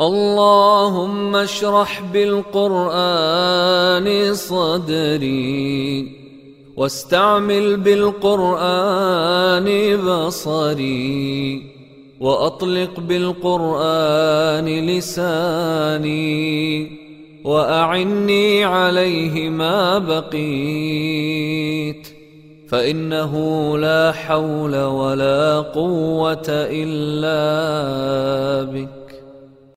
اللهم اشرح بالقرآن صدري واستعمل بالقرآن بصري وأطلق بالقرآن لساني وأعني عليه ما بقيت فإنه لا حول ولا قوة إلا